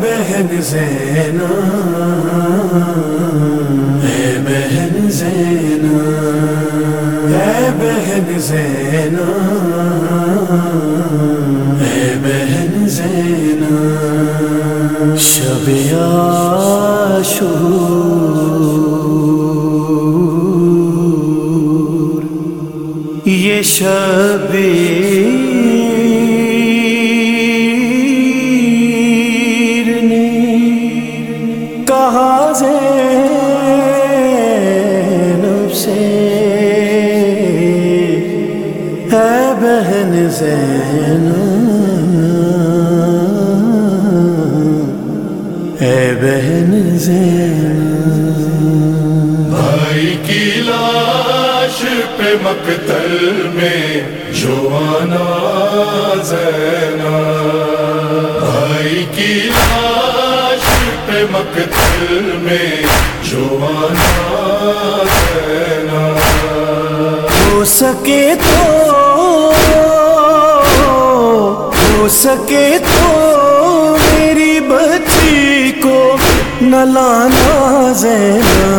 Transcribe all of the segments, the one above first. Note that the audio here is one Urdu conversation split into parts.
بہن زینا اے بہن زینا اے بہن زینا اے بہن زینا شب عاشور۔ یہ شب کہا زینب سے ہے بہن زین۔ اے بہن زین۔ بھائی کی لاش پہ مقتل میں جوانا زینا بھائی کی لاش مقتل میں جوانا ہو سکے تو ہو سکے تو میری بچی کو نہ لانا زینا۔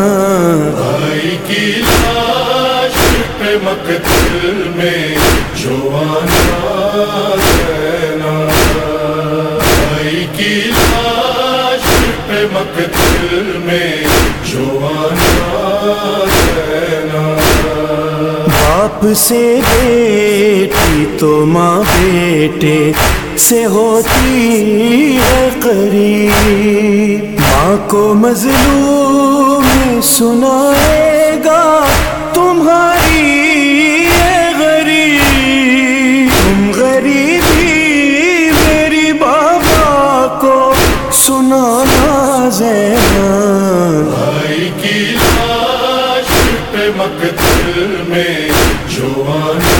بھائی کی لاش پہ مقتل میں جوانا زینا بھائی کی لاش مقتل میں جوانا باپ سے بیٹی تو ماں بیٹے سے ہوتی ہے قریب۔ ماں کو مظلوم سنائے گا تمہاری سنانا بھائی کی لاش پہ مقتل میں جوانا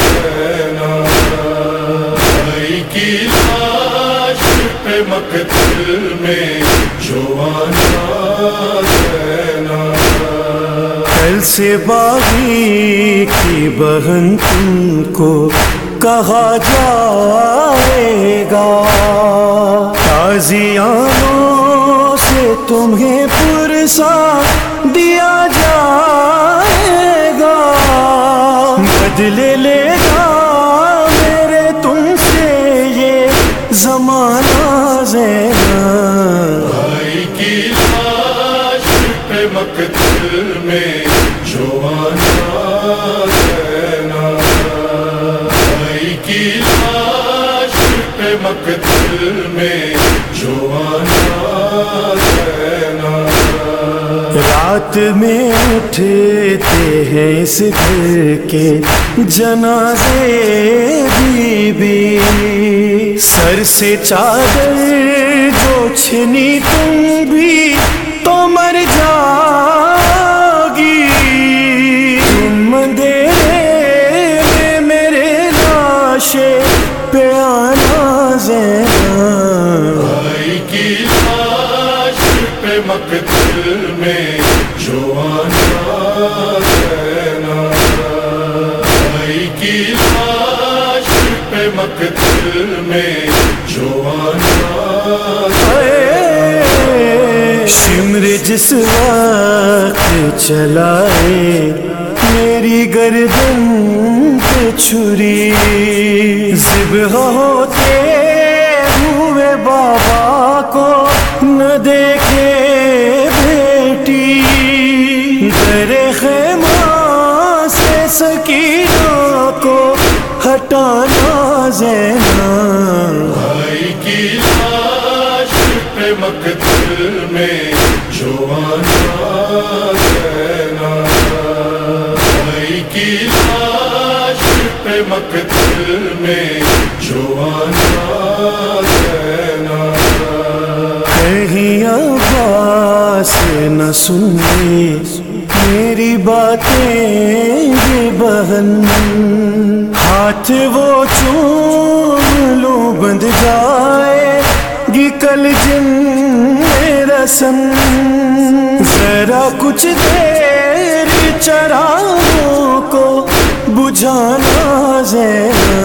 زینا بھائی کی لاش پہ مقتل میں جوانا زینا کل سے باغی کی بہن تم کو کہا جائے گا تازیانوں تمہیں پرسا دیا جائے گا۔ بدلے لے گا میرے تم سے یہ زمانہ زینا بھائی کی لاش پہ مقتل میں جوانا زینا بھائی کی لاش پہ مقتل میں جوانا زینا رات میں اٹھتے ہیں اس گھر کے جنازے بی بی سر سے چادر جو چھنی تم بھی مقتل میں جوانا زینا بھائی کی لاش پہ مقتل میں جوانا شمر جس وقت چلائے، میری گردن پہ چھری۔ ذبح ہوتے ہٹانا زینا بھائی کی لاش پہ مقتل میں جوانا زینا بھائی کی لاش پہ مقتل میں جوانا زینا کہیں عباس نہ سننے میری باتیں یہ بہن۔ ہاتھ وہ چوم لو، بند جائے گی کل جن رسم ذرا کچھ دیر چراغوں کو بجھانا زینا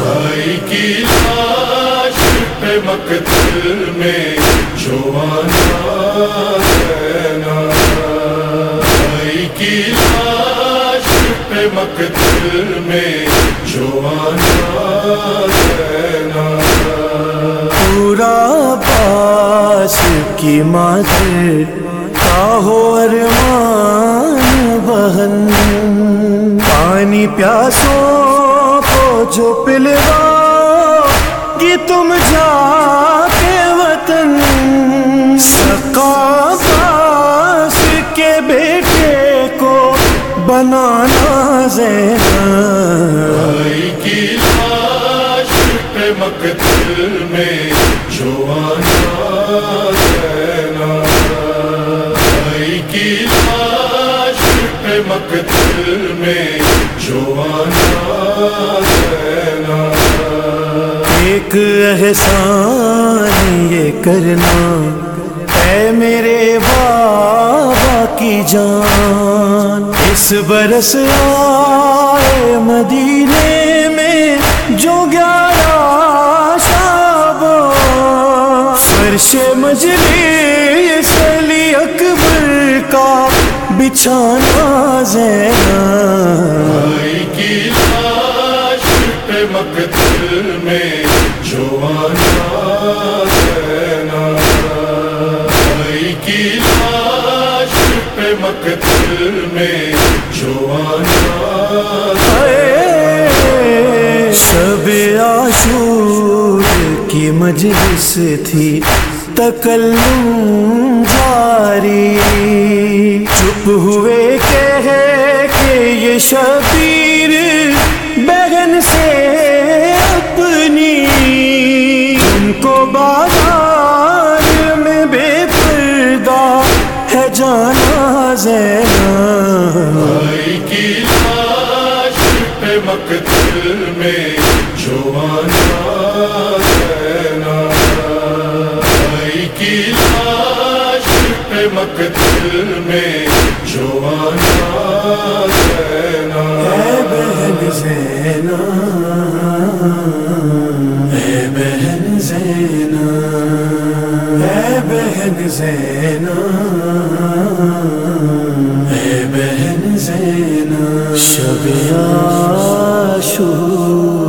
بھائی کی لاش پہ مقتل میں جو آنا دینا بھائی کی لاش مقتل میں جو آنا پورا پاس کی مادر کا ہو ارمان بہن۔ پانی پیاسوں کو جو پلوا، گی تم جا کے وطن۔ سکا باس کے بیٹے کو بنانا بھائی کی لاش پہ مقتل میں جو آنا بھائی کی لاش پہ مقتل میں جو آنا ایک احسان یہ کرنا، اے میرے بابا کی جان۔ اس برس آئے مدینے میں جو گیارہ شاب فرش مجلس علی اکبر کا بچھانا زینا بھائی کی لاش پہ مقتل میں جو آنا دینا کی لاش مقتل میں جو آنا شب عاشور کی مجلس تھی تکلم جاری چپ ہوئے کہ کہ یہ شبیر بہن سے اپنی ان کو بازار میں بے پردہ ہے جانا بھائی کی لاش پہ مقتل میں جو آنا دینا بھائی کی لاش پہ مقتل میں جو آنا زینا اے بہن زینا اے بہن زینا اے بہن زینا شب عاشور